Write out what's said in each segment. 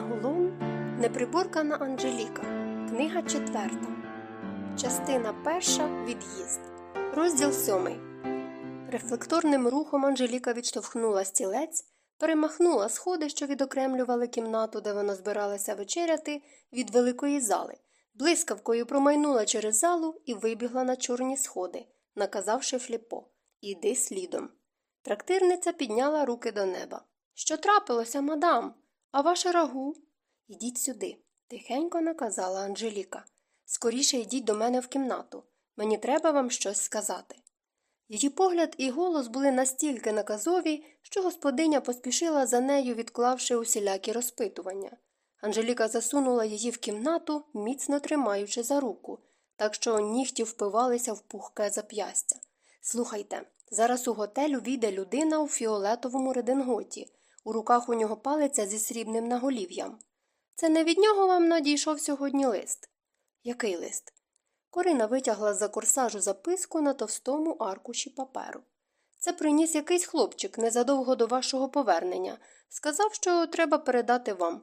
Янголом Неприборкана Анжеліка. Книга четверта. Частина перша. Від'їзд. Розділ сьомий. Рефлекторним рухом Анжеліка відштовхнула стілець, перемахнула сходи, що відокремлювали кімнату, де вона збиралася вечеряти, від великої зали, блискавкою промайнула через залу і вибігла на чорні сходи, наказавши фліпо Іди слідом. Трактирниця підняла руки до неба. Що трапилося, мадам? А ваше рагу? Ідіть сюди, тихенько наказала Анжеліка. Скоріше йдіть до мене в кімнату. Мені треба вам щось сказати. Її погляд і голос були настільки наказові, що господиня поспішила за нею, відклавши усілякі розпитування. Анжеліка засунула її в кімнату, міцно тримаючи за руку, так що нігті впивалися в пухке зап'ястя. Слухайте, зараз у готель увійде людина у фіолетовому рединготі. У руках у нього палиця зі срібним наголів'ям. Це не від нього вам надійшов сьогодні лист. Який лист? Корина витягла з за корсажу записку на товстому аркуші паперу. Це приніс якийсь хлопчик незадовго до вашого повернення. Сказав, що треба передати вам.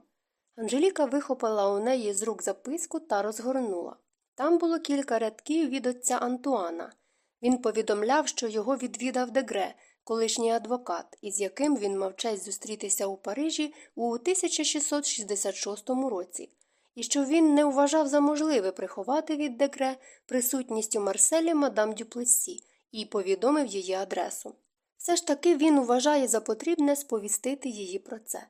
Анжеліка вихопила у неї з рук записку та розгорнула. Там було кілька рядків від отця Антуана. Він повідомляв, що його відвідав Дегре, колишній адвокат, із яким він мав честь зустрітися у Парижі у 1666 році, і що він не вважав за можливе приховати від Дегре присутність у Марселі мадам Дюплесі і повідомив її адресу. Все ж таки він вважає за потрібне сповістити її про це.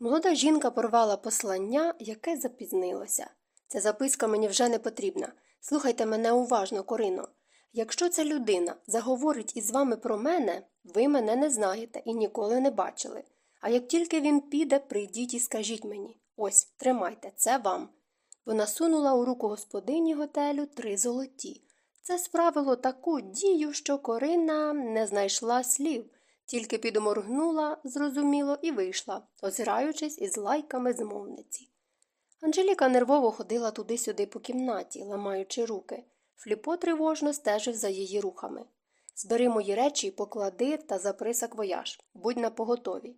Молода жінка порвала послання, яке запізнилося. Ця записка мені вже не потрібна. Слухайте мене уважно, Корино. Якщо ця людина заговорить із вами про мене, ви мене не знаєте і ніколи не бачили. А як тільки він піде, прийдіть і скажіть мені ось, тримайте, це вам. Вона сунула у руку господині готелю три золоті. Це справило таку дію, що Корина не знайшла слів, тільки підморгнула, зрозуміло, і вийшла, озираючись із лайками змовниці. Анжеліка нервово ходила туди-сюди по кімнаті, ламаючи руки. Фліпо тривожно стежив за її рухами. Збери мої речі, поклади та заприсак вояж, будь на поготові.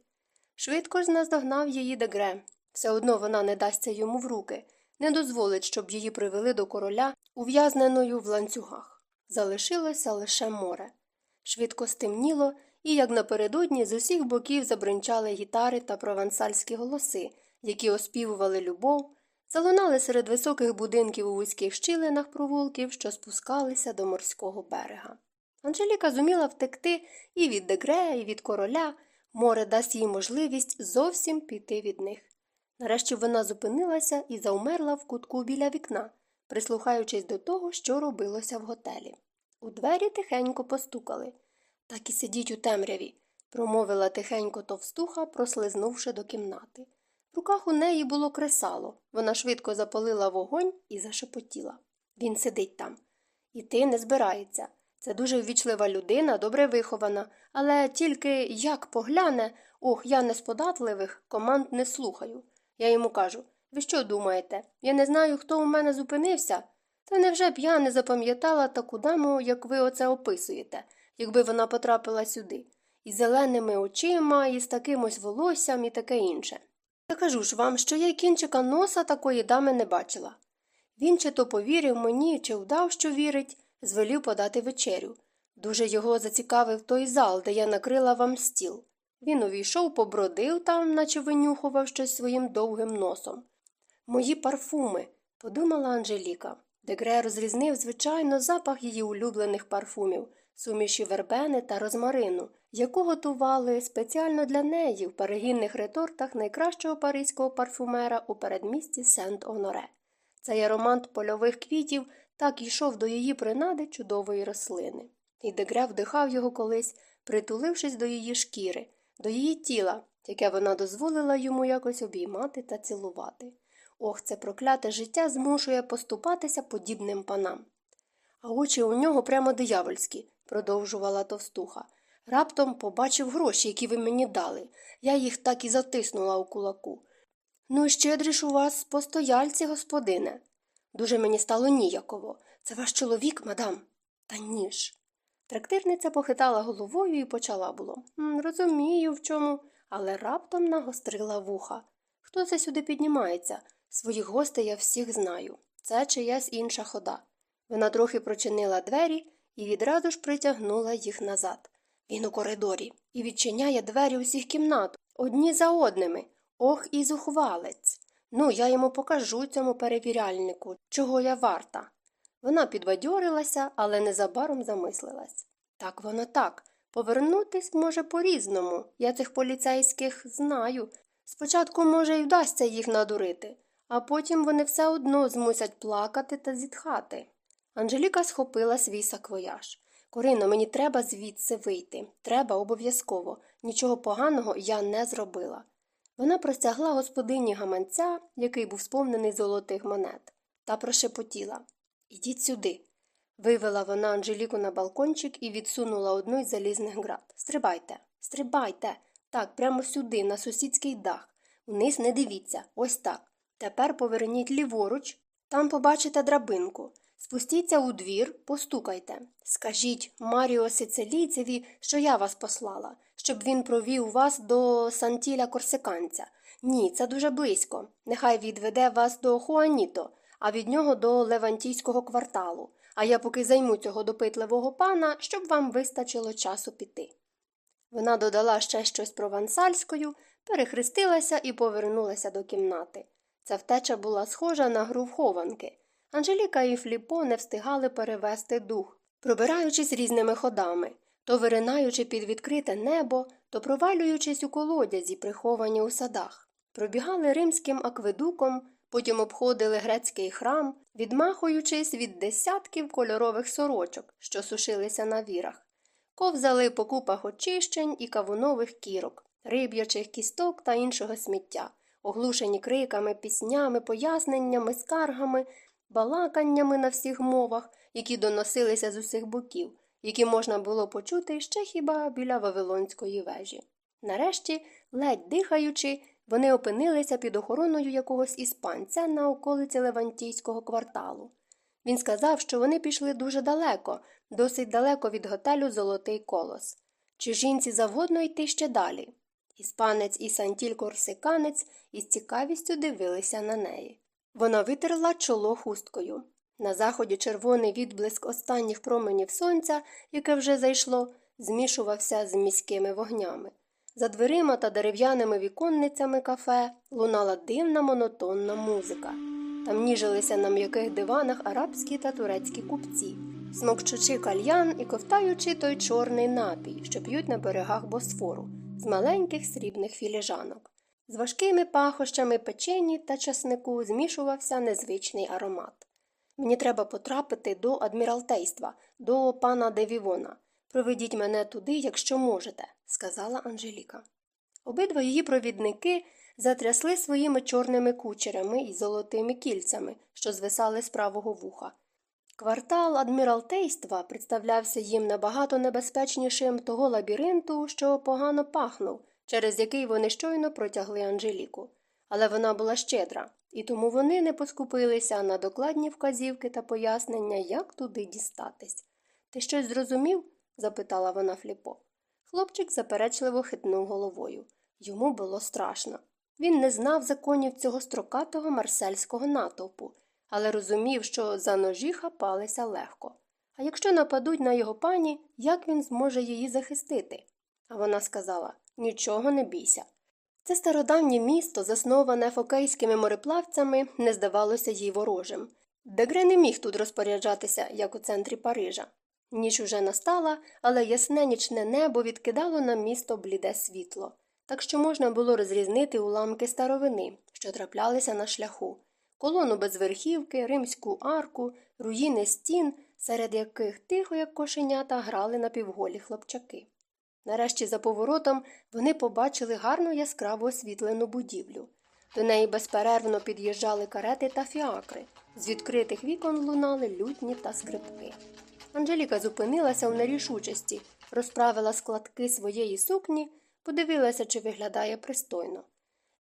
Швидко ж наздогнав її дегре. Все одно вона не дасться йому в руки, не дозволить, щоб її привели до короля, ув'язненою в ланцюгах. Залишилося лише море. Швидко стемніло, і, як напередодні, з усіх боків забринчали гітари та провансальські голоси, які оспівували любов, залунали серед високих будинків у вузьких щілинах провулків, що спускалися до морського берега. Анжеліка зуміла втекти і від дегре, і від короля, море дасть їй можливість зовсім піти від них. Нарешті вона зупинилася і завмерла в кутку біля вікна, прислухаючись до того, що робилося в готелі. У двері тихенько постукали. Так і сидіть у темряві, промовила тихенько товстуха, прослизнувши до кімнати. В руках у неї було кресало. Вона швидко запалила вогонь і зашепотіла. Він сидить там. Іти не збирається. Це дуже ввічлива людина, добре вихована, але тільки як погляне, ох, я не з податливих, команд не слухаю. Я йому кажу ви що думаєте? Я не знаю, хто у мене зупинився? Та невже б я не запам'ятала таку даму, як ви оце описуєте, якби вона потрапила сюди, із зеленими очима, і з таким ось волоссям і таке інше. Та кажу ж вам, що я й кінчика носа такої дами не бачила. Він чи то повірив мені, чи вдав, що вірить, звелів подати вечерю. Дуже його зацікавив той зал, де я накрила вам стіл. Він увійшов, побродив там, наче винюхував щось своїм довгим носом. Мої парфуми, подумала Анжеліка. Дегре розрізнив, звичайно, запах її улюблених парфумів, суміші вербени та розмарину, яку готували спеціально для неї в перегінних ретортах найкращого паризького парфумера у передмісті Сент-Оноре. Цей аромат польових квітів так йшов до її принади чудової рослини. І Дегре вдихав його колись, притулившись до її шкіри, до її тіла, яке вона дозволила йому якось обіймати та цілувати. Ох, це прокляте життя змушує поступатися подібним панам. А очі у нього прямо диявольські, продовжувала товстуха. Раптом побачив гроші, які ви мені дали. Я їх так і затиснула у кулаку. Ну, щедрі ж у вас постояльці, господине. Дуже мені стало ніяково. Це ваш чоловік, мадам. Та ні ж. Трактирниця похитала головою і почала було. Розумію, в чому, але раптом нагострила вуха. Хто це сюди піднімається? Своїх гостей я всіх знаю. Це чиясь інша хода. Вона трохи прочинила двері і відразу ж притягнула їх назад. Він у коридорі і відчиняє двері усіх кімнат, одні за одними. Ох, і зухвалець. Ну, я йому покажу цьому перевіряльнику, чого я варта. Вона підбадьорилася, але незабаром замислилась. Так воно так. Повернутись може по-різному. Я цих поліцейських знаю. Спочатку, може, й вдасться їх надурити, а потім вони все одно змусять плакати та зітхати. Анжеліка схопила свій саквояж. Корино, мені треба звідси вийти. Треба обов'язково. Нічого поганого я не зробила. Вона простягла господині гаманця, який був сповнений золотих монет, та прошепотіла Ідіть сюди. Вивела вона Анжеліку на балкончик і відсунула одну із залізних град. Стрибайте, стрибайте. Так, прямо сюди, на сусідський дах. Вниз не дивіться, ось так. Тепер поверніть ліворуч, там побачите драбинку. Спустіться у двір, постукайте. Скажіть Маріо Сицилійцеві, що я вас послала, щоб він провів вас до Сантіля Корсиканця. Ні, це дуже близько. Нехай відведе вас до Хуаніто, а від нього до Левантійського кварталу. А я поки займу цього допитливого пана, щоб вам вистачило часу піти. Вона додала ще щось провансальською, перехрестилася і повернулася до кімнати. Ця втеча була схожа на гру в хованки. Анжеліка і Фліпо не встигали перевести дух, пробираючись різними ходами, то виринаючи під відкрите небо, то провалюючись у колодязі, приховані у садах, пробігали римським акведуком, потім обходили грецький храм, відмахуючись від десятків кольорових сорочок, що сушилися на вірах, ковзали по купах очищень і кавунових кірок, риб'ячих кісток та іншого сміття, оглушені криками, піснями, поясненнями, скаргами балаканнями на всіх мовах, які доносилися з усіх боків, які можна було почути ще хіба біля Вавилонської вежі. Нарешті, ледь дихаючи, вони опинилися під охороною якогось іспанця на околиці Левантійського кварталу. Він сказав, що вони пішли дуже далеко, досить далеко від готелю Золотий колос. Чи жінці завгодно йти ще далі? Іспанець і Сантіль Корсиканець із цікавістю дивилися на неї. Вона витерла чоло хусткою. На заході червоний відблиск останніх променів сонця, яке вже зайшло, змішувався з міськими вогнями. За дверима та дерев'яними віконницями кафе лунала дивна монотонна музика. Там ніжилися на м'яких диванах арабські та турецькі купці, смокчучи кальян і ковтаючи той чорний напій, що п'ють на берегах босфору, з маленьких срібних філіжанок. З важкими пахощами печені та часнику змішувався незвичний аромат. Мені треба потрапити до адміралтейства, до пана Девівона. Проведіть мене туди, якщо можете, сказала Анжеліка. Обидва її провідники затрясли своїми чорними кучерями і золотими кільцями, що звисали з правого вуха. Квартал адміралтейства представлявся їм набагато небезпечнішим того лабіринту, що погано пахнув через який вони щойно протягли Анжеліку. Але вона була щедра, і тому вони не поскупилися на докладні вказівки та пояснення, як туди дістатись. Ти щось зрозумів? запитала вона Фліпо. Хлопчик заперечливо хитнув головою. Йому було страшно. Він не знав законів цього строкатого марсельського натовпу, але розумів, що за ножі хапалися легко. А якщо нападуть на його пані, як він зможе її захистити? А вона сказала Нічого не бійся. Це стародавнє місто, засноване фокейськими мореплавцями, не здавалося їй ворожим. Дегре не міг тут розпоряджатися, як у центрі Парижа. Ніч уже настала, але ясне нічне небо відкидало на місто бліде світло, так що можна було розрізнити уламки старовини, що траплялися на шляху, колону без верхівки, римську арку, руїни стін, серед яких тихо, як кошенята, грали напівголі хлопчаки. Нарешті за поворотом вони побачили гарну яскраво освітлену будівлю. До неї безперервно під'їжджали карети та фіакри. З відкритих вікон лунали лютні та скрипки. Анжеліка зупинилася в нерішучості, розправила складки своєї сукні, подивилася, чи виглядає пристойно.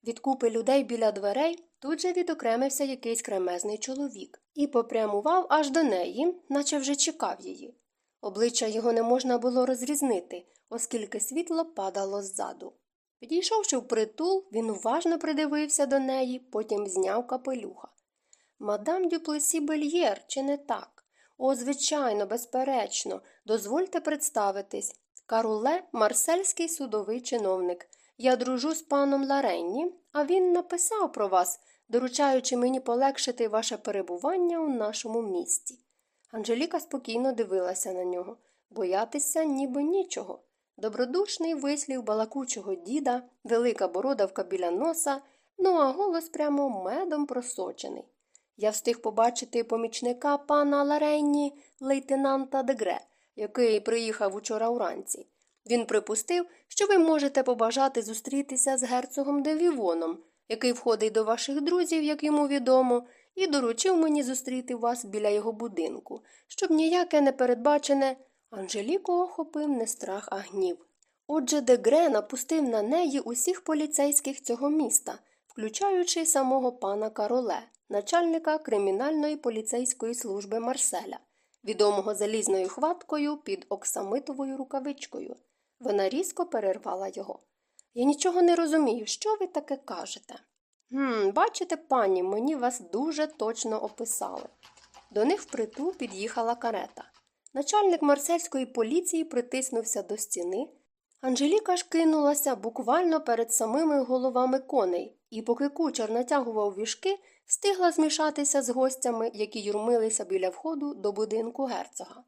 Від купи людей біля дверей тут же відокремився якийсь кремезний чоловік і попрямував аж до неї, наче вже чекав її. Обличчя його не можна було розрізнити, оскільки світло падало ззаду. Підійшовши в притул, він уважно придивився до неї, потім зняв капелюха. Мадам Дюплесі Бельєр, чи не так? О, звичайно, безперечно, дозвольте представитись. Каруле марсельський судовий чиновник. Я дружу з паном Ларенні, а він написав про вас, доручаючи мені полегшити ваше перебування у нашому місті. Анжеліка спокійно дивилася на нього. Боятися ніби нічого. Добродушний вислів балакучого діда, велика бородавка біля носа, ну а голос прямо медом просочений. Я встиг побачити помічника пана Ларенні, лейтенанта Дегре, який приїхав учора уранці. Він припустив, що ви можете побажати зустрітися з герцогом Девівоном, який входить до ваших друзів, як йому відомо, і доручив мені зустріти вас біля його будинку, щоб ніяке непередбачене Анжеліку охопив не страх, а гнів. Отже, Дегре напустив на неї усіх поліцейських цього міста, включаючи самого пана Кароле, начальника кримінальної поліцейської служби Марселя, відомого залізною хваткою під оксамитовою рукавичкою. Вона різко перервала його. Я нічого не розумію, що ви таке кажете? «Гм, Бачите, пані, мені вас дуже точно описали. До них впритул під'їхала карета. Начальник марсельської поліції притиснувся до стіни. Анжеліка ж кинулася буквально перед самими головами коней, і, поки кучер натягував віжки, встигла змішатися з гостями, які юрмилися біля входу до будинку герцога.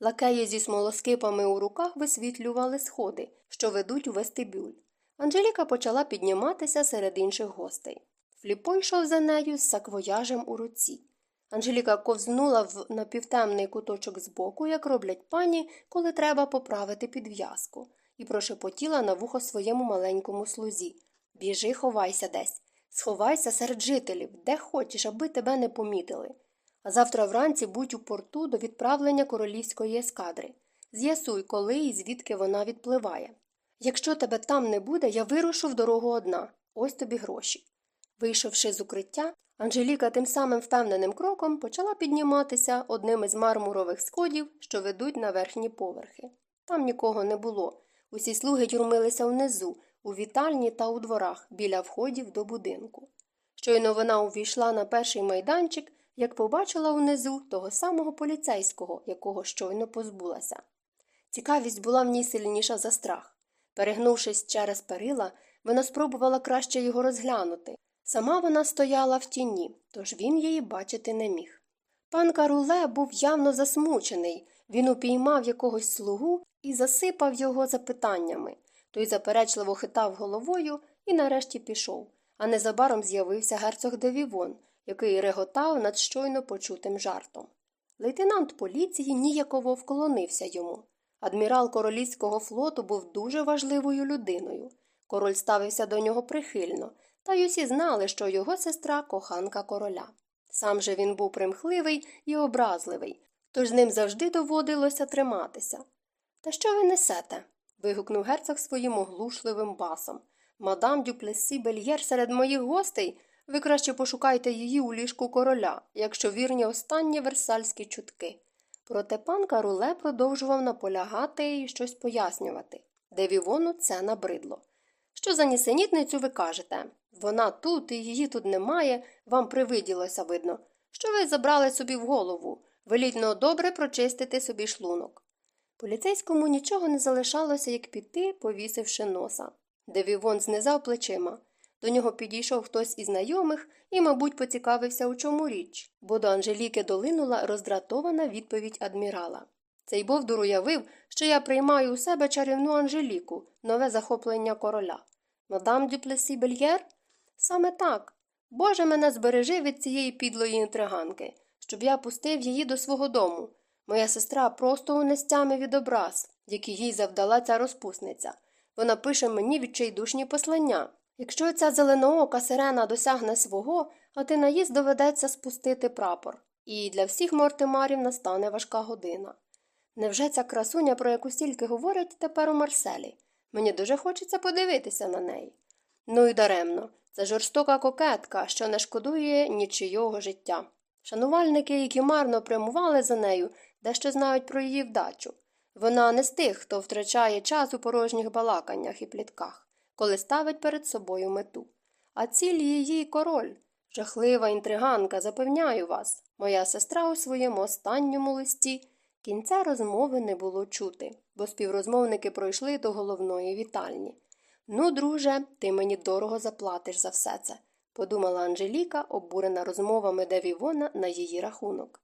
Лакеї зі смолоскипами у руках висвітлювали сходи, що ведуть у вестибюль. Анжеліка почала підніматися серед інших гостей. Фліпо йшов за нею з саквояжем у руці. Анжеліка ковзнула в напівтемний куточок збоку, як роблять пані, коли треба поправити підв'язку, і прошепотіла на вухо своєму маленькому слузі Біжи, ховайся десь, сховайся серед жителів, де хочеш, аби тебе не помітили. А завтра вранці будь у порту до відправлення королівської ескадри. З'ясуй, коли і звідки вона відпливає. Якщо тебе там не буде, я вирушу в дорогу одна. Ось тобі гроші. Вийшовши з укриття, Анжеліка тим самим впевненим кроком почала підніматися одним із мармурових сходів, що ведуть на верхні поверхи. Там нікого не було. Усі слуги тюрмилися внизу, у вітальні та у дворах, біля входів до будинку. Щойно вона увійшла на перший майданчик, як побачила внизу того самого поліцейського, якого щойно позбулася. Цікавість була в ній сильніша за страх. Перегнувшись через перила, вона спробувала краще його розглянути. Сама вона стояла в тіні, тож він її бачити не міг. Пан Каруле був явно засмучений, він упіймав якогось слугу і засипав його запитаннями. Той заперечливо хитав головою і нарешті пішов, а незабаром з'явився герцог Девівон, який реготав над щойно почутим жартом. Лейтенант поліції ніяково вклонився йому. Адмірал королівського флоту був дуже важливою людиною. Король ставився до нього прихильно, та й усі знали, що його сестра коханка короля. Сам же він був примхливий і образливий, тож з ним завжди доводилося триматися. Та що ви несете? вигукнув герцог своїм оглушливим басом. Мадам Дюплесі Бельєр серед моїх гостей. Ви краще пошукайте її у ліжку короля, якщо вірні останні версальські чутки. Проте пан Каруле продовжував наполягати і щось пояснювати, де Вівону це набридло. Що за нісенітницю ви кажете? Вона тут і її тут немає, вам привиділося, видно. Що ви забрали собі в голову? Велітно добре прочистити собі шлунок. Поліцейському нічого не залишалося, як піти, повісивши носа. Девівон знизав плечима. До нього підійшов хтось із знайомих і, мабуть, поцікавився, у чому річ, бо до Анжеліки долинула роздратована відповідь адмірала. Цей Бовдур уявив, що я приймаю у себе чарівну Анжеліку, нове захоплення короля. Мадам Дюплесі Бельєр? Саме так. Боже мене збережи від цієї підлої інтриганки, щоб я пустив її до свого дому. Моя сестра просто у нестямі від образ, які їй завдала ця розпусниця. Вона пише мені відчайдушні послання. Якщо ця зеленоока сирена досягне свого, а ти наїзд доведеться спустити прапор, і для всіх мортимарів настане важка година. Невже ця красуня, про яку стільки говорять тепер у Марселі? Мені дуже хочеться подивитися на неї. Ну і даремно, це жорстока кокетка, що не шкодує нічийого життя. Шанувальники, які марно прямували за нею, дещо знають про її вдачу. Вона не з тих, хто втрачає час у порожніх балаканнях і плітках. коли ставить перед собою мету. А ціль її король. Жахлива інтриганка, запевняю вас. Моя сестра у своєму останньому листі. Кінця розмови не було чути, бо співрозмовники пройшли до головної вітальні. Ну, друже, ти мені дорого заплатиш за все це, подумала Анжеліка, обурена розмовами Девівона на її рахунок.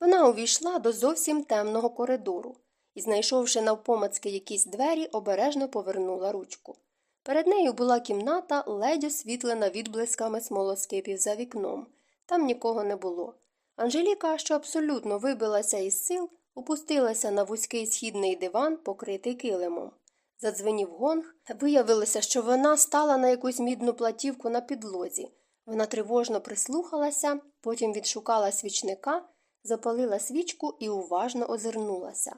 Вона увійшла до зовсім темного коридору і, знайшовши навпомацьки якісь двері, обережно повернула ручку. Перед нею була кімната, ледь освітлена відблисками смолоскипів за вікном. Там нікого не було. Анжеліка, що абсолютно вибилася із сил, опустилася на вузький східний диван, покритий килимом. Задзвенів гонг. Виявилося, що вона стала на якусь мідну платівку на підлозі. Вона тривожно прислухалася, потім відшукала свічника, запалила свічку і уважно озирнулася.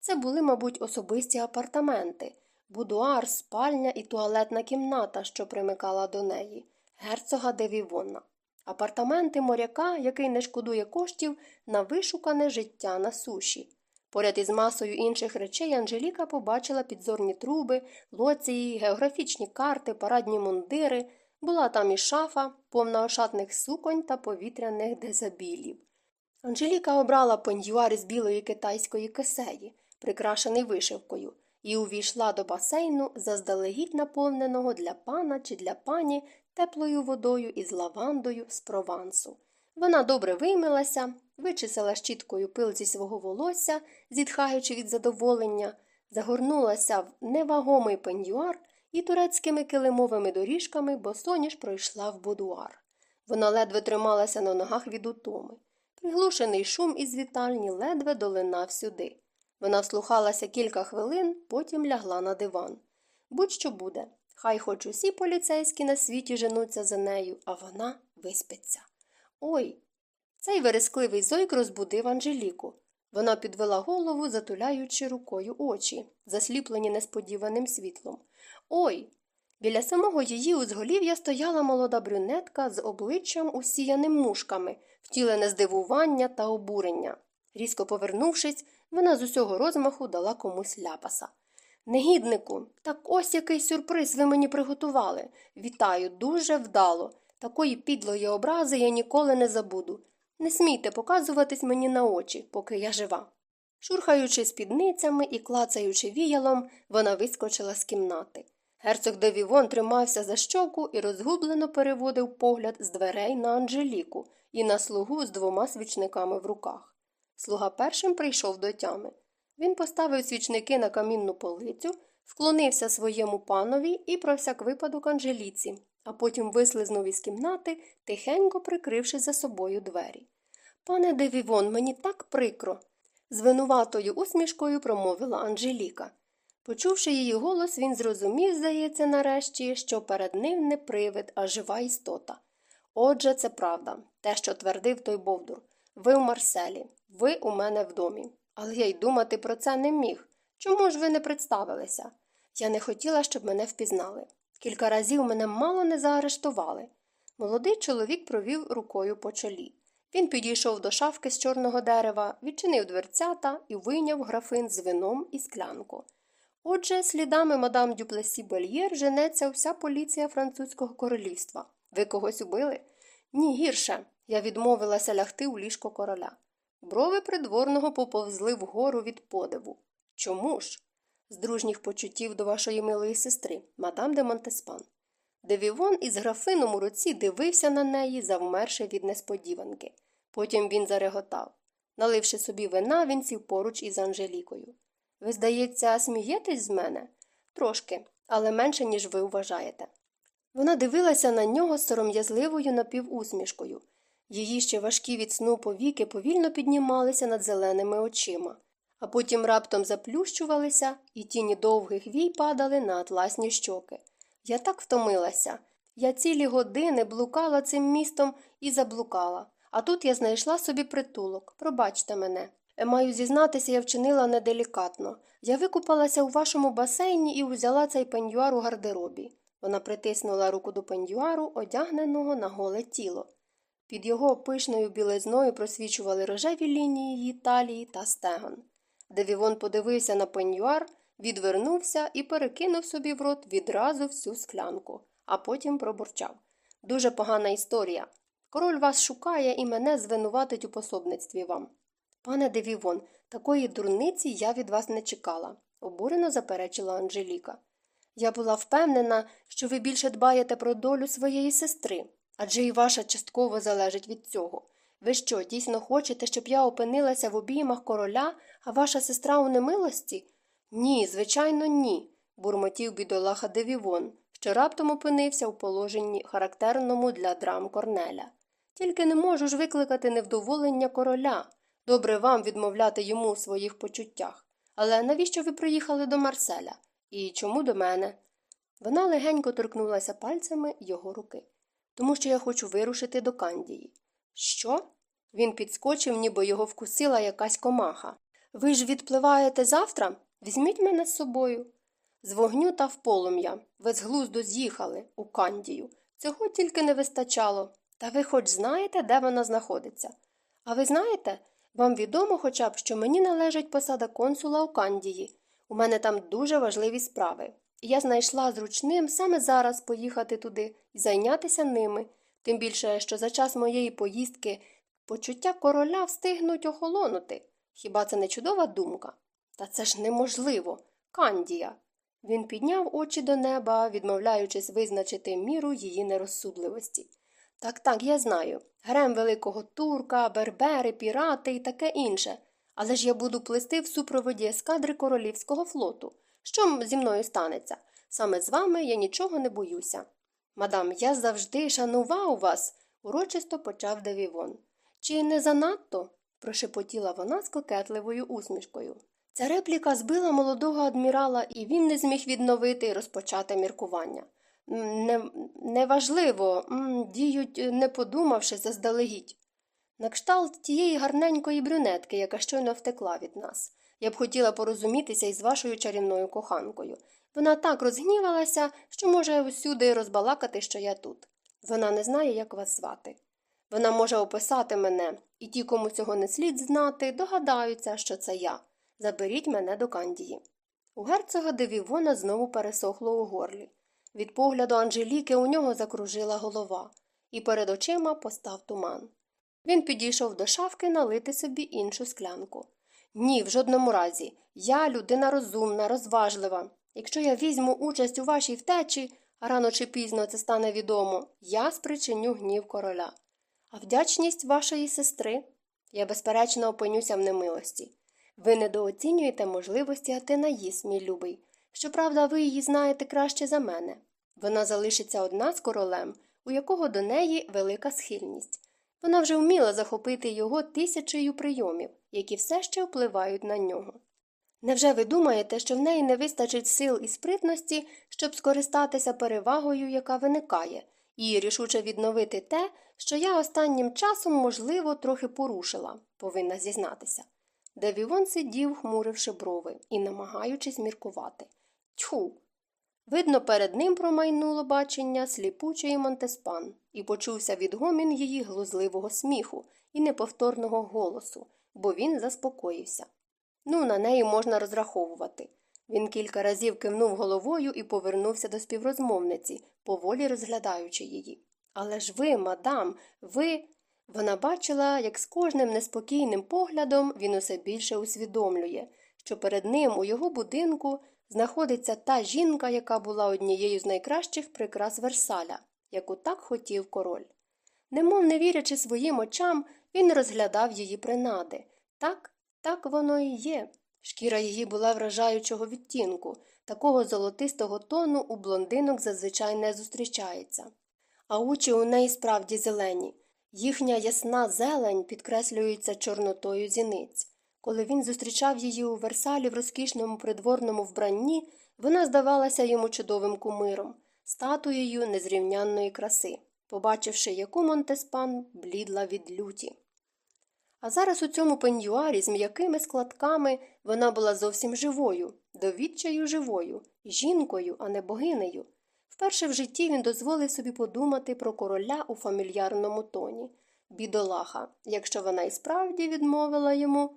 Це були, мабуть, особисті апартаменти, будуар, спальня і туалетна кімната, що примикала до неї, герцога Девівона. Апартаменти моряка, який не шкодує коштів на вишукане життя на суші. Поряд із масою інших речей Анжеліка побачила підзорні труби, лоції, географічні карти, парадні мундири. Була там і шафа, повна ошатних суконь та повітряних дезабілів. Анжеліка обрала пеньюар із білої китайської кисеї, прикрашений вишивкою, і увійшла до басейну, заздалегідь наповненого для пана чи для пані теплою водою із лавандою з провансу. Вона добре вимилася, вичисила щіткою пил зі свого волосся, зітхаючи від задоволення, загорнулася в невагомий пеньюар і турецькими килимовими доріжками босоніж пройшла в будуар. Вона ледве трималася на ногах від утоми. Приглушений шум із вітальні ледве долинав сюди. Вона вслухалася кілька хвилин, потім лягла на диван. Будь що буде, хай хоч усі поліцейські на світі женуться за нею, а вона виспиться. Ой. Цей верескливий зойк розбудив Анжеліку. Вона підвела голову, затуляючи рукою очі, засліплені несподіваним світлом. Ой. Біля самого її узголів'я стояла молода брюнетка з обличчям усіяним мушками, втілене здивування та обурення. Різко повернувшись, вона з усього розмаху дала комусь ляпаса. Негіднику, так ось який сюрприз ви мені приготували. Вітаю, дуже вдало. Такої підлої образи я ніколи не забуду. Не смійте показуватись мені на очі, поки я жива. Шурхаючи спідницями і клацаючи віялом, вона вискочила з кімнати. Герцог Девівон тримався за щоку і розгублено переводив погляд з дверей на Анжеліку і на слугу з двома свічниками в руках. Слуга першим прийшов до тями. Він поставив свічники на камінну полицю, вклонився своєму панові і про всяк випадок Анжеліці, а потім вислизнув із кімнати, тихенько прикривши за собою двері. Пане Девівон, мені так прикро. з винуватою усмішкою промовила Анжеліка. Почувши її голос, він зрозумів, здається, нарешті, що перед ним не привид, а жива істота. Отже, це правда, те, що твердив той Бовдур. Ви в Марселі, ви у мене в домі. Але я й думати про це не міг. Чому ж ви не представилися? Я не хотіла, щоб мене впізнали. Кілька разів мене мало не заарештували. Молодий чоловік провів рукою по чолі. Він підійшов до шафки з чорного дерева, відчинив дверцята і вийняв графин з вином і склянку. Отже, слідами мадам Дюплесі Бельєр женеться вся поліція французького королівства. Ви когось убили? Ні, гірше. Я відмовилася лягти у ліжко короля. Брови придворного поповзли вгору від подиву. Чому ж? З дружніх почуттів до вашої милої сестри, мадам де Монтеспан. Девівон із графином у руці дивився на неї, завмерши від несподіванки. Потім він зареготав. Наливши собі вина, він сів поруч із Анжелікою. Ви, здається, смієтесь з мене? Трошки, але менше, ніж ви вважаєте. Вона дивилася на нього сором'язливою напівусмішкою. Її ще важкі від сну повіки повільно піднімалися над зеленими очима, а потім раптом заплющувалися, і тіні довгих вій падали на атласні щоки. Я так втомилася. Я цілі години блукала цим містом і заблукала, а тут я знайшла собі притулок. Пробачте мене. Маю зізнатися, я вчинила неделікатно. Я викупалася у вашому басейні і узяла цей пеньюар у гардеробі. Вона притиснула руку до пеньюару, одягненого на голе тіло. Під його пишною білизною просвічували рожеві лінії її талії та стегон. Девівон подивився на пеньюар, відвернувся і перекинув собі в рот відразу всю склянку, а потім пробурчав. Дуже погана історія. Король вас шукає і мене звинуватить у пособництві вам. Пане Девівон, такої дурниці я від вас не чекала, обурено заперечила Анжеліка. Я була впевнена, що ви більше дбаєте про долю своєї сестри, адже і ваша частково залежить від цього. Ви що, дійсно хочете, щоб я опинилася в обіймах короля, а ваша сестра у немилості? Ні, звичайно, ні, бурмотів бідолаха Девівон, що раптом опинився в положенні, характерному для драм Корнеля. Тільки не можу ж викликати невдоволення короля. Добре вам відмовляти йому у своїх почуттях. Але навіщо ви приїхали до Марселя? І чому до мене? Вона легенько торкнулася пальцями його руки. Тому що я хочу вирушити до Кандії. Що? Він підскочив, ніби його вкусила якась комаха. Ви ж відпливаєте завтра? Візьміть мене з собою. З вогню та в полум'я. Ви з глузду з'їхали у Кандію. Цього тільки не вистачало. Та ви хоч знаєте, де вона знаходиться. А ви знаєте, вам відомо хоча б, що мені належить посада консула у Кандії. У мене там дуже важливі справи. І я знайшла зручним саме зараз поїхати туди і зайнятися ними, тим більше, що за час моєї поїздки почуття короля встигнуть охолонути. Хіба це не чудова думка? Та це ж неможливо. Кандія. Він підняв очі до неба, відмовляючись визначити міру її нерозсудливості. Так, так, я знаю. Грем великого турка, бербери, пірати і таке інше. Але ж я буду плисти в супроводі ескадри королівського флоту. Що зі мною станеться? Саме з вами я нічого не боюся. Мадам, я завжди шанував вас, урочисто почав Девівон. Чи не занадто? прошепотіла вона з кокетливою усмішкою. Ця репліка збила молодого адмірала, і він не зміг відновити і розпочати міркування. Не, Неважливо, діють, не подумавши заздалегідь. На кшталт тієї гарненької брюнетки, яка щойно втекла від нас. Я б хотіла порозумітися із вашою чарівною коханкою. Вона так розгнівалася, що може усюди розбалакати, що я тут. Вона не знає, як вас звати. Вона може описати мене, і ті, кому цього не слід знати, догадаються, що це я. Заберіть мене до Кандії. У герцога Девівона знову пересохло у горлі. Від погляду Анжеліки у нього закружила голова, і перед очима постав туман. Він підійшов до шафки налити собі іншу склянку. Ні, в жодному разі. Я людина розумна, розважлива. Якщо я візьму участь у вашій втечі, а рано чи пізно це стане відомо, я спричиню гнів короля. А вдячність вашої сестри я, безперечно, опинюся в немилості. Ви недооцінюєте можливості Атенаїс, мій любий. Щоправда, ви її знаєте краще за мене. Вона залишиться одна з королем, у якого до неї велика схильність. Вона вже вміла захопити його тисячею прийомів, які все ще впливають на нього. Невже ви думаєте, що в неї не вистачить сил і спритності, щоб скористатися перевагою, яка виникає, і рішуче відновити те, що я останнім часом, можливо, трохи порушила, повинна зізнатися. Девівон сидів, хмуривши брови і намагаючись міркувати. Тьху. Видно, перед ним промайнуло бачення сліпучої Монтеспан, і почувся відгомін її глузливого сміху і неповторного голосу, бо він заспокоївся. Ну, на неї можна розраховувати. Він кілька разів кивнув головою і повернувся до співрозмовниці, поволі розглядаючи її. Але ж ви, мадам, ви. Вона бачила, як з кожним неспокійним поглядом він усе більше усвідомлює, що перед ним у його будинку знаходиться та жінка, яка була однією з найкращих прикрас Версаля, яку так хотів король. Немов не вірячи своїм очам, він розглядав її принади. Так, так воно і є. Шкіра її була вражаючого відтінку, такого золотистого тону у блондинок зазвичай не зустрічається. А очі у неї справді зелені. Їхня ясна зелень підкреслюється чорнотою зіниць. Коли він зустрічав її у Версалі в розкішному придворному вбранні, вона здавалася йому чудовим кумиром, статуєю незрівнянної краси, побачивши, яку Монтеспан блідла від люті. А зараз у цьому пеньюарі з м'якими складками вона була зовсім живою, до відчаю живою, жінкою, а не богинею. Вперше в житті він дозволив собі подумати про короля у фамільярному тоні. Бідолаха, якщо вона і справді відмовила йому,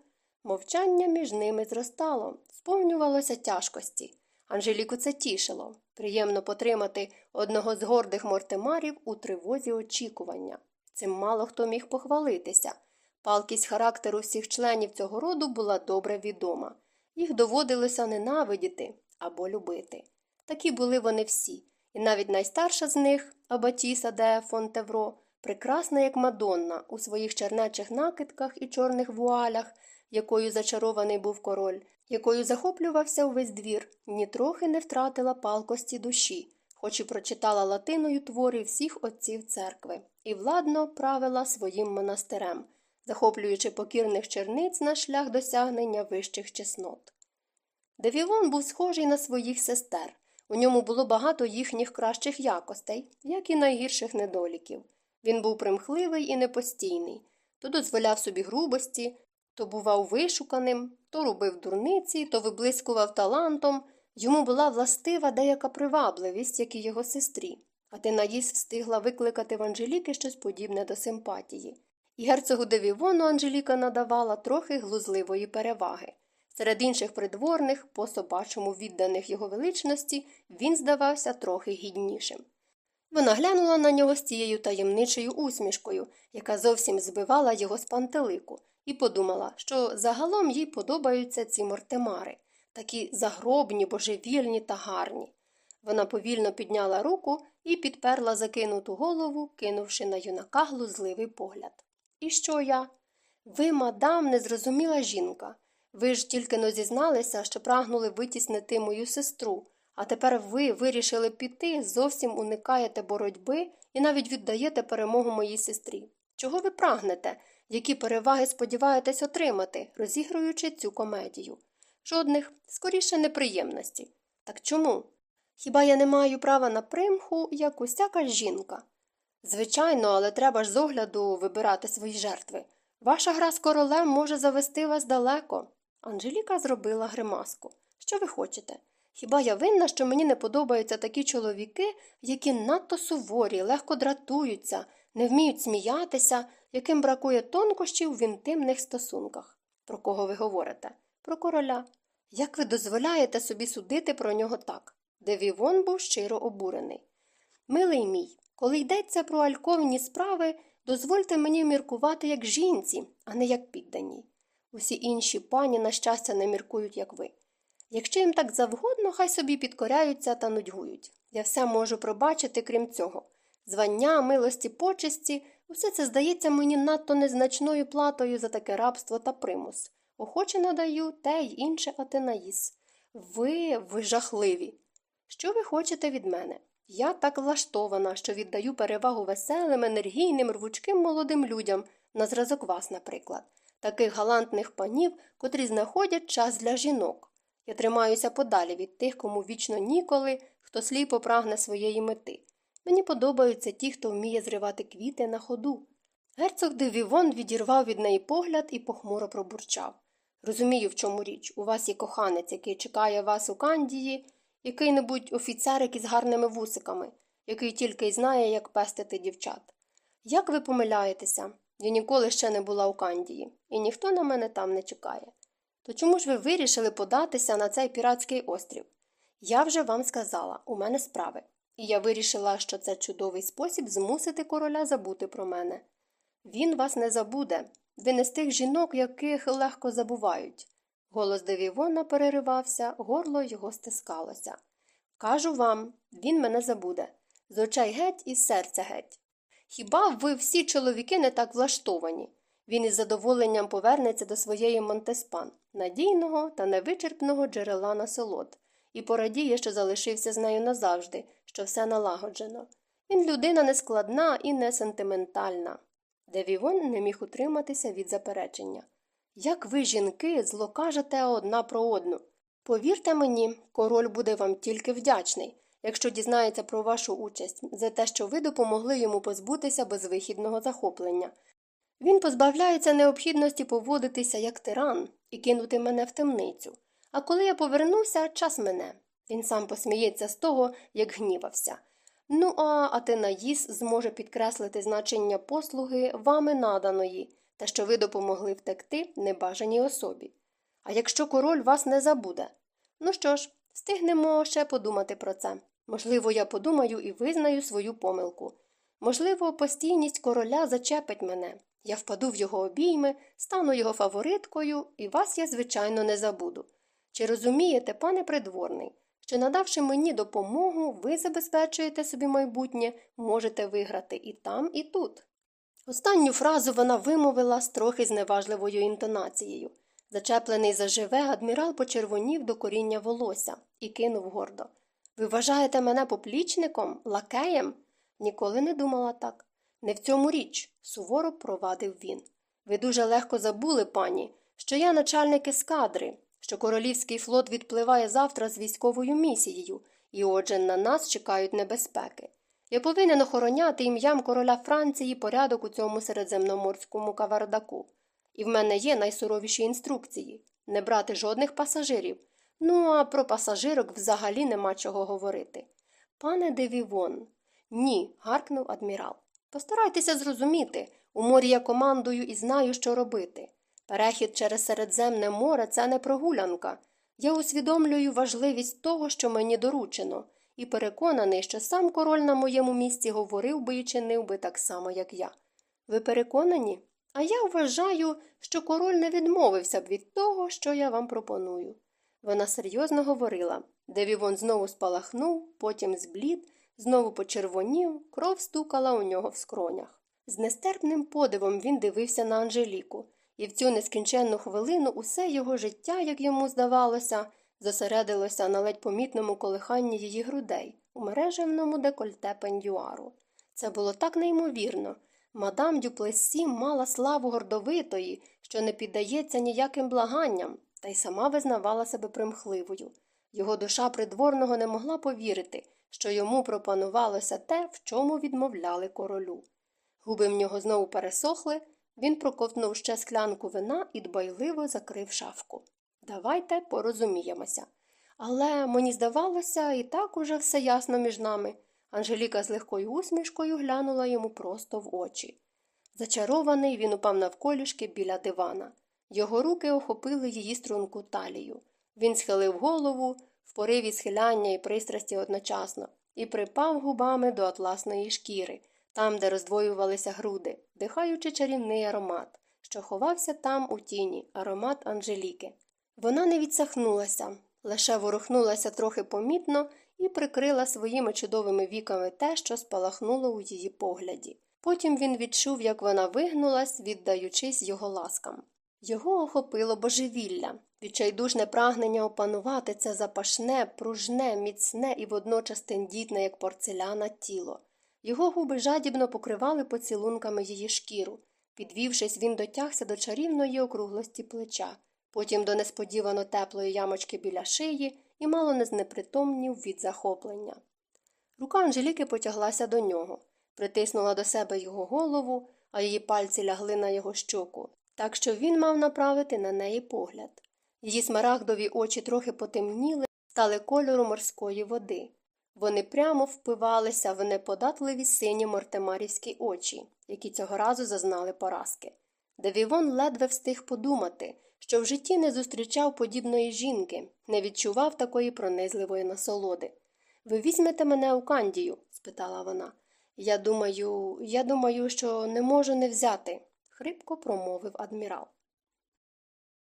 Мовчання між ними зростало, сповнювалося тяжкості. Анжеліку це тішило. Приємно потримати одного з гордих мортемарів у тривозі очікування. Цим мало хто міг похвалитися. Палкість характеру всіх членів цього роду була добре відома. Їх доводилося ненавидіти або любити. Такі були вони всі, і навіть найстарша з них, Абатіса де Фонтевро, прекрасна, як Мадонна, у своїх чернечих накидках і чорних вуалях, якою зачарований був король, якою захоплювався увесь двір, нітрохи не втратила палкості душі, хоч і прочитала латиною твори всіх отців церкви, і владно правила своїм монастирем, захоплюючи покірних черниць на шлях досягнення вищих чеснот. Девівон був схожий на своїх сестер. У ньому було багато їхніх кращих якостей, як і найгірших недоліків. Він був примхливий і непостійний, то дозволяв собі грубості, то бував вишуканим, то робив дурниці, то виблискував талантом. Йому була властива деяка привабливість, як і його сестрі, а Тенаїс встигла викликати в Анжеліки щось подібне до симпатії. І герцогу Девівону Анжеліка надавала трохи глузливої переваги. Серед інших придворних, по собачому відданих його величності, він здавався трохи гіднішим. Вона глянула на нього з цією таємничою усмішкою, яка зовсім збивала його з пантелику, і подумала, що загалом їй подобаються ці мортемари, такі загробні, божевільні та гарні. Вона повільно підняла руку і підперла закинуту голову, кинувши на юнака глузливий погляд. І що я? Ви, мадам, незрозуміла жінка. Ви ж тільки но зізналися, що прагнули витіснити мою сестру, а тепер ви вирішили піти, зовсім уникаєте боротьби і навіть віддаєте перемогу моїй сестрі. Чого ви прагнете? Які переваги сподіваєтесь отримати, розігруючи цю комедію? Жодних, скоріше, неприємності. Так чому? Хіба я не маю права на примху, як усяка жінка? Звичайно, але треба ж з огляду вибирати свої жертви. Ваша гра з королем може завести вас далеко. Анжеліка зробила гримаску. Що ви хочете? Хіба я винна, що мені не подобаються такі чоловіки, які надто суворі, легко дратуються, не вміють сміятися, яким бракує тонкощів в інтимних стосунках? Про кого ви говорите? Про короля. Як ви дозволяєте собі судити про нього так? Девівон був щиро обурений. Милий мій, коли йдеться про альковні справи, дозвольте мені міркувати як жінці, а не як підданій. Усі інші пані, на щастя, не міркують, як ви. Якщо їм так завгодно, хай собі підкоряються та нудьгують. Я все можу пробачити, крім цього. Звання, милості, почесті, усе це здається мені надто незначною платою за таке рабство та примус. Охоче надаю те й інше Атенаїс. Ви, ви жахливі. Що ви хочете від мене? Я так влаштована, що віддаю перевагу веселим, енергійним, рвучким молодим людям, на зразок вас, наприклад, таких галантних панів, котрі знаходять час для жінок. Я тримаюся подалі від тих, кому вічно ніколи, хто сліпо прагне своєї мети. Мені подобаються ті, хто вміє зривати квіти на ходу. Герцог де Вівон відірвав від неї погляд і похмуро пробурчав. Розумію, в чому річ. У вас є коханець, який чекає вас у Кандії, який небудь офіцерик із гарними вусиками, який тільки й знає, як пестити дівчат. Як ви помиляєтеся? Я ніколи ще не була у Кандії, і ніхто на мене там не чекає. То чому ж ви вирішили податися на цей піратський острів? Я вже вам сказала, у мене справи, і я вирішила, що це чудовий спосіб змусити короля забути про мене. Він вас не забуде, ви не з тих жінок, яких легко забувають. Голос Девівона переривався, горло його стискалося. Кажу вам, він мене забуде. З очей геть і серця геть. Хіба ви всі чоловіки не так влаштовані? Він із задоволенням повернеться до своєї Монтеспан, надійного та невичерпного джерела насолод, і порадіє, що залишився з нею назавжди, що все налагоджено. Він людина нескладна і не сентиментальна. Девівон не міг утриматися від заперечення. Як ви, жінки, зло кажете одна про одну. Повірте мені, король буде вам тільки вдячний, якщо дізнається про вашу участь за те, що ви допомогли йому позбутися безвихідного захоплення. Він позбавляється необхідності поводитися як тиран і кинути мене в темницю. А коли я повернуся, час мене. Він сам посміється з того, як гнівався. Ну, а Атенаїс зможе підкреслити значення послуги вами наданої та що ви допомогли втекти небажаній особі. А якщо король вас не забуде? Ну що ж, встигнемо ще подумати про це. Можливо, я подумаю і визнаю свою помилку. Можливо, постійність короля зачепить мене. Я впаду в його обійми, стану його фавориткою, і вас я, звичайно, не забуду. Чи розумієте, пане придворний, що, надавши мені допомогу, ви забезпечуєте собі майбутнє, можете виграти і там, і тут. Останню фразу вона вимовила з трохи зневажливою інтонацією. Зачеплений заживе, адмірал почервонів до коріння волосся і кинув гордо. Ви вважаєте мене поплічником, лакеєм? Ніколи не думала так. Не в цьому річ, суворо провадив він. Ви дуже легко забули, пані, що я начальник ескадри, що королівський флот відпливає завтра з військовою місією, і отже на нас чекають небезпеки. Я повинен охороняти ім'ям короля Франції порядок у цьому середземноморському кавардаку. І в мене є найсуровіші інструкції не брати жодних пасажирів. Ну, а про пасажирок взагалі нема чого говорити. Пане Девівон, ні, гаркнув адмірал. Постарайтеся зрозуміти у морі я командую і знаю, що робити. Перехід через Середземне море це не прогулянка. Я усвідомлюю важливість того, що мені доручено, і переконаний, що сам король на моєму місці говорив би і чинив би так само, як я. Ви переконані? А я вважаю, що король не відмовився б від того, що я вам пропоную. Вона серйозно говорила. Девівон знову спалахнув, потім зблід, знову почервонів, кров стукала у нього в скронях. З нестерпним подивом він дивився на Анжеліку, і в цю нескінченну хвилину усе його життя, як йому здавалося, зосередилося на ледь помітному колиханні її грудей у мережевному декольте пендюару. Це було так неймовірно. Мадам Дюплесі мала славу гордовитої, що не піддається ніяким благанням, та й сама визнавала себе примхливою. Його душа придворного не могла повірити, що йому пропонувалося те, в чому відмовляли королю. Губи в нього знову пересохли, він проковтнув ще склянку вина і дбайливо закрив шафку. Давайте порозуміємося. Але мені здавалося, і так уже все ясно між нами. Анжеліка з легкою усмішкою глянула йому просто в очі. Зачарований, він упав навколішки біля дивана. Його руки охопили її струнку талію. Він схилив голову в пориві схиляння і пристрасті одночасно, і припав губами до атласної шкіри, там, де роздвоювалися груди, дихаючи чарівний аромат, що ховався там у тіні, аромат Анжеліки. Вона не відсахнулася, лише ворухнулася трохи помітно і прикрила своїми чудовими віками те, що спалахнуло у її погляді. Потім він відчув, як вона вигнулась, віддаючись його ласкам. Його охопило божевілля, відчайдушне прагнення опанувати це запашне, пружне, міцне і водночас тендітне, як порцеляна, тіло. Його губи жадібно покривали поцілунками її шкіру. Підвівшись, він дотягся до чарівної округлості плеча, потім до несподівано теплої ямочки біля шиї і мало не знепритомнів від захоплення. Рука Анжеліки потяглася до нього, притиснула до себе його голову, а її пальці лягли на його щоку, так що він мав направити на неї погляд. Її смарагдові очі трохи потемніли, стали кольору морської води. Вони прямо впивалися в неподатливі сині мортемарівські очі, які цього разу зазнали поразки. Девівон ледве встиг подумати, що в житті не зустрічав подібної жінки, не відчував такої пронизливої насолоди. Ви візьмете мене у Кандію? спитала вона. Я думаю, я думаю, що не можу не взяти, хрипко промовив адмірал.